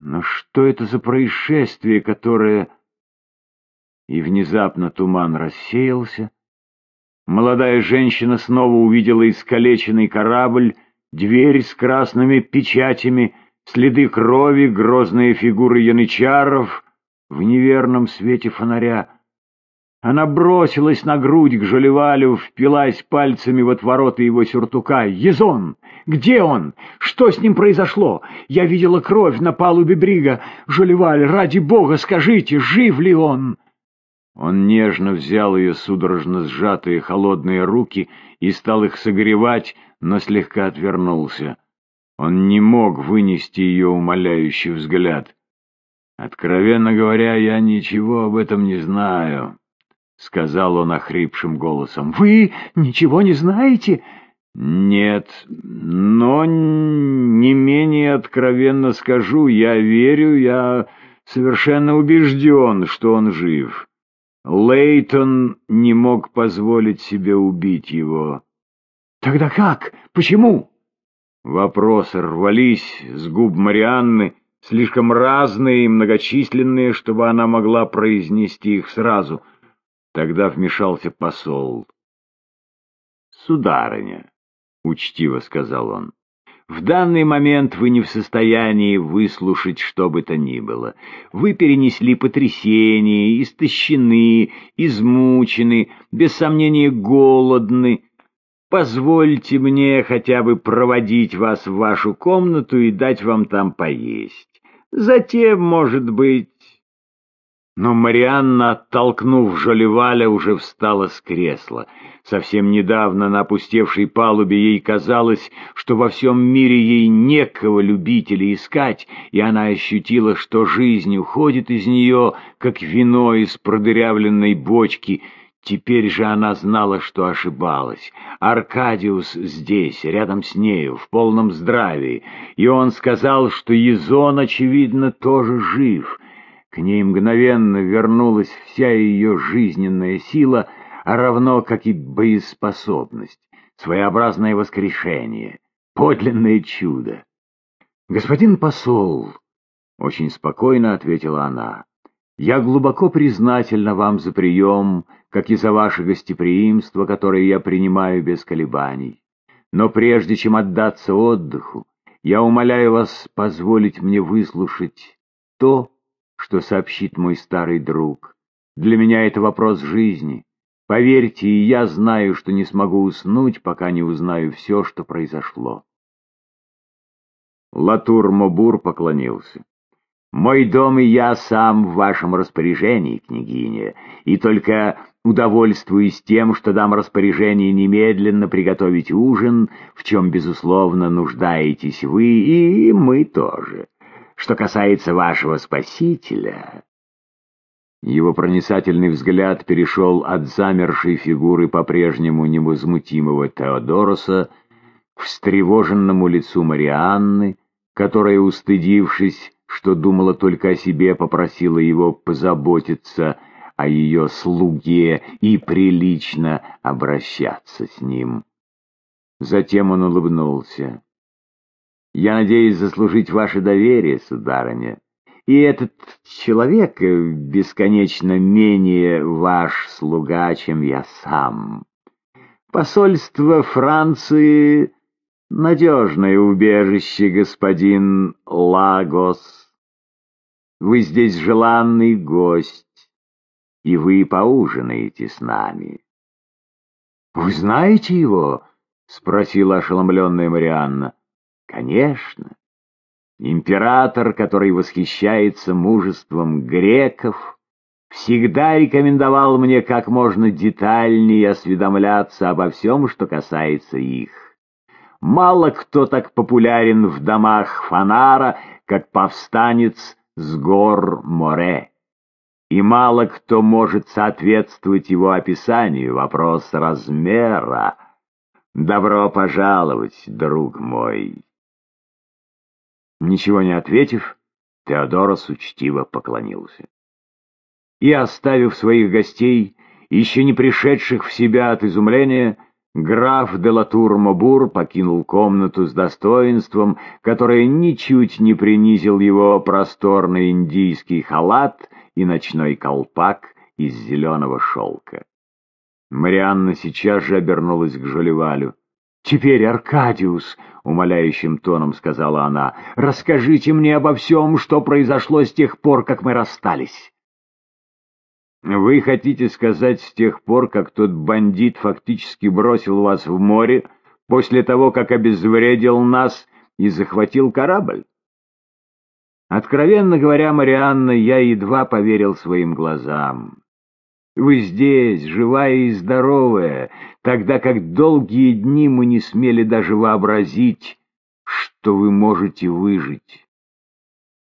Но что это за происшествие, которое... И внезапно туман рассеялся. Молодая женщина снова увидела искалеченный корабль, дверь с красными печатями, следы крови, грозные фигуры янычаров в неверном свете фонаря. Она бросилась на грудь к Жолевалю, впилась пальцами в отвороты его сюртука. «Езон! Где он? Что с ним произошло? Я видела кровь на палубе брига. Жолеваль, ради бога, скажите, жив ли он?» Он нежно взял ее судорожно сжатые холодные руки и стал их согревать, но слегка отвернулся. Он не мог вынести ее умоляющий взгляд. «Откровенно говоря, я ничего об этом не знаю». — сказал он охрипшим голосом. — Вы ничего не знаете? — Нет, но не менее откровенно скажу, я верю, я совершенно убежден, что он жив. Лейтон не мог позволить себе убить его. — Тогда как? Почему? Вопросы рвались с губ Марианны, слишком разные и многочисленные, чтобы она могла произнести их сразу — Тогда вмешался посол. «Сударыня», — учтиво сказал он, — «в данный момент вы не в состоянии выслушать что бы то ни было. Вы перенесли потрясение, истощены, измучены, без сомнения голодны. Позвольте мне хотя бы проводить вас в вашу комнату и дать вам там поесть. Затем, может быть, но Марианна, оттолкнув Жолеваля, уже встала с кресла. Совсем недавно на опустевшей палубе ей казалось, что во всем мире ей некого любить искать, и она ощутила, что жизнь уходит из нее, как вино из продырявленной бочки. Теперь же она знала, что ошибалась. Аркадиус здесь, рядом с нею, в полном здравии, и он сказал, что Езон, очевидно, тоже жив — к ней мгновенно вернулась вся ее жизненная сила, а равно как и боеспособность, своеобразное воскрешение, подлинное чудо. «Господин посол», — очень спокойно ответила она, — «я глубоко признательна вам за прием, как и за ваше гостеприимство, которое я принимаю без колебаний. Но прежде чем отдаться отдыху, я умоляю вас позволить мне выслушать то, что сообщит мой старый друг. Для меня это вопрос жизни. Поверьте, и я знаю, что не смогу уснуть, пока не узнаю все, что произошло. Латур Мобур поклонился. «Мой дом и я сам в вашем распоряжении, княгиня, и только удовольствуюсь тем, что дам распоряжение немедленно приготовить ужин, в чем, безусловно, нуждаетесь вы, и мы тоже». Что касается вашего спасителя...» Его проницательный взгляд перешел от замершей фигуры по-прежнему невозмутимого Теодороса к встревоженному лицу Марианны, которая, устыдившись, что думала только о себе, попросила его позаботиться о ее слуге и прилично обращаться с ним. Затем он улыбнулся. Я надеюсь заслужить ваше доверие, сударыня. И этот человек бесконечно менее ваш слуга, чем я сам. Посольство Франции — надежное убежище, господин Лагос. Вы здесь желанный гость, и вы поужинаете с нами. — Вы знаете его? — спросила ошеломленная Марианна. Конечно, император, который восхищается мужеством греков, всегда рекомендовал мне как можно детальнее осведомляться обо всем, что касается их. Мало кто так популярен в домах Фанара, как повстанец с гор Море. И мало кто может соответствовать его описанию. Вопрос размера. Добро пожаловать, друг мой. Ничего не ответив, Теодорос учтиво поклонился. И, оставив своих гостей, еще не пришедших в себя от изумления, Граф де Латур-Мобур покинул комнату с достоинством, которое ничуть не принизил его просторный индийский халат и ночной колпак из зеленого шелка. Марианна сейчас же обернулась к Жолевалю. «Теперь, Аркадиус», — умоляющим тоном сказала она, — «расскажите мне обо всем, что произошло с тех пор, как мы расстались». «Вы хотите сказать с тех пор, как тот бандит фактически бросил вас в море, после того, как обезвредил нас и захватил корабль?» Откровенно говоря, Марианна, я едва поверил своим глазам. Вы здесь, живая и здоровая, тогда как долгие дни мы не смели даже вообразить, что вы можете выжить.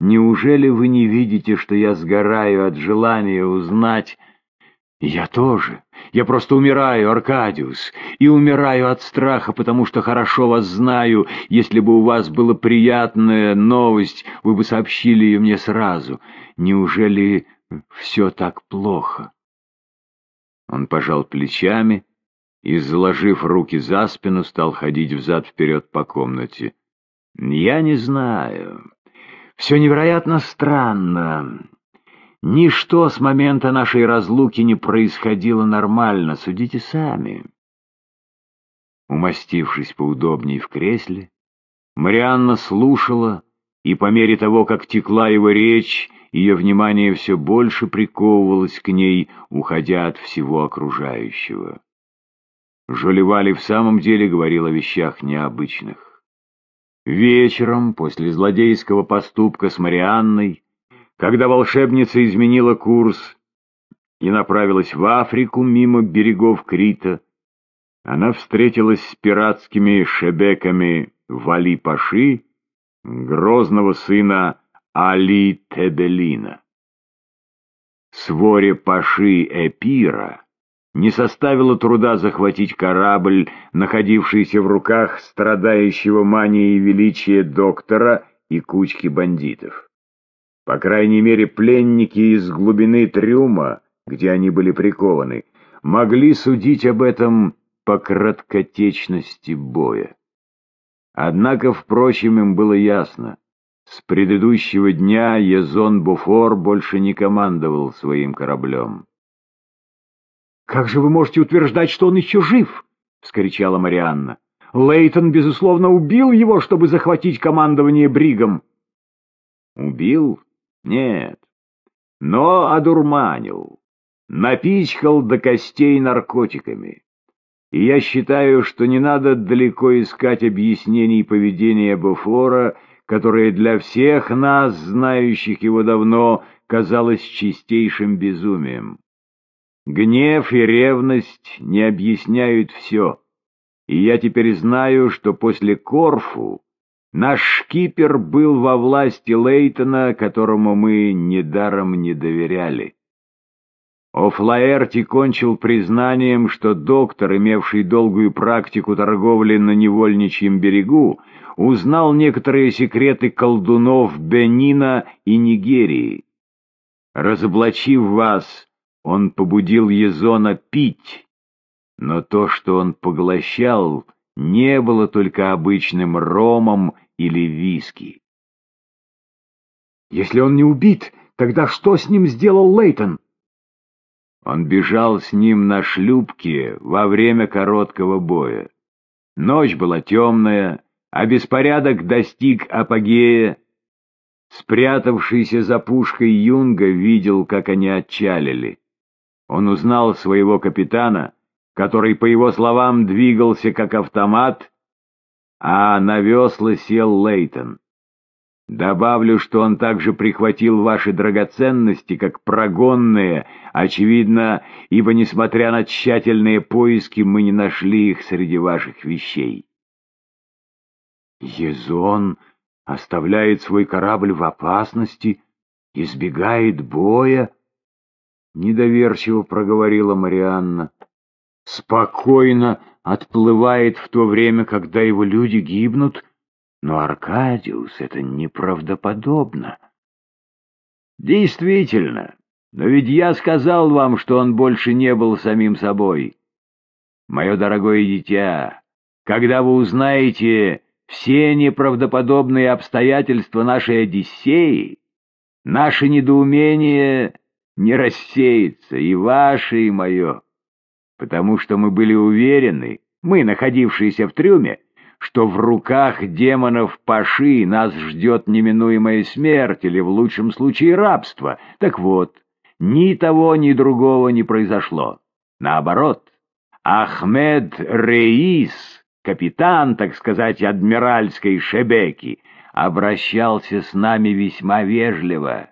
Неужели вы не видите, что я сгораю от желания узнать... Я тоже. Я просто умираю, Аркадиус, и умираю от страха, потому что хорошо вас знаю. Если бы у вас была приятная новость, вы бы сообщили ее мне сразу. Неужели все так плохо? Он пожал плечами и, заложив руки за спину, стал ходить взад-вперед по комнате. «Я не знаю. Все невероятно странно. Ничто с момента нашей разлуки не происходило нормально, судите сами». Умастившись поудобнее в кресле, Марианна слушала, и по мере того, как текла его речь, ее внимание все больше приковывалось к ней, уходя от всего окружающего. Жолевали в самом деле говорил о вещах необычных. Вечером, после злодейского поступка с Марианной, когда волшебница изменила курс и направилась в Африку мимо берегов Крита, она встретилась с пиратскими шебеками Вали-Паши, грозного сына Али Тебелина. Своре Паши Эпира не составило труда захватить корабль, находившийся в руках страдающего манией величия доктора и кучки бандитов. По крайней мере, пленники из глубины трюма, где они были прикованы, могли судить об этом по краткотечности боя. Однако, впрочем, им было ясно, с предыдущего дня Езон Буфор больше не командовал своим кораблем. «Как же вы можете утверждать, что он еще жив?» — вскричала Марианна. «Лейтон, безусловно, убил его, чтобы захватить командование Бригом». «Убил? Нет. Но одурманил. Напичкал до костей наркотиками. И я считаю, что не надо далеко искать объяснений поведения Буфора, которое для всех нас, знающих его давно, казалось чистейшим безумием. Гнев и ревность не объясняют все, и я теперь знаю, что после Корфу наш шкипер был во власти Лейтона, которому мы недаром не доверяли. О'Флаэрти кончил признанием, что доктор, имевший долгую практику торговли на невольничьем берегу, узнал некоторые секреты колдунов Бенина и Нигерии. Разоблачив вас, он побудил Езона пить, но то, что он поглощал, не было только обычным ромом или виски. «Если он не убит, тогда что с ним сделал Лейтон?» Он бежал с ним на шлюпке во время короткого боя. Ночь была темная, а беспорядок достиг апогея. Спрятавшийся за пушкой Юнга видел, как они отчалили. Он узнал своего капитана, который, по его словам, двигался как автомат, а на весла сел Лейтон. Добавлю, что он также прихватил ваши драгоценности, как прогонные, очевидно, ибо, несмотря на тщательные поиски, мы не нашли их среди ваших вещей. Езон оставляет свой корабль в опасности, избегает боя, — недоверчиво проговорила Марианна. Спокойно отплывает в то время, когда его люди гибнут, но, Аркадиус, это неправдоподобно. Действительно, но ведь я сказал вам, что он больше не был самим собой. мое дорогое дитя, когда вы узнаете все неправдоподобные обстоятельства нашей Одиссеи, наше недоумение не рассеется, и ваше, и мое, потому что мы были уверены, мы, находившиеся в трюме, что в руках демонов Паши нас ждет неминуемая смерть или, в лучшем случае, рабство. Так вот, ни того, ни другого не произошло. Наоборот, Ахмед Реис, капитан, так сказать, адмиральской шебеки, обращался с нами весьма вежливо.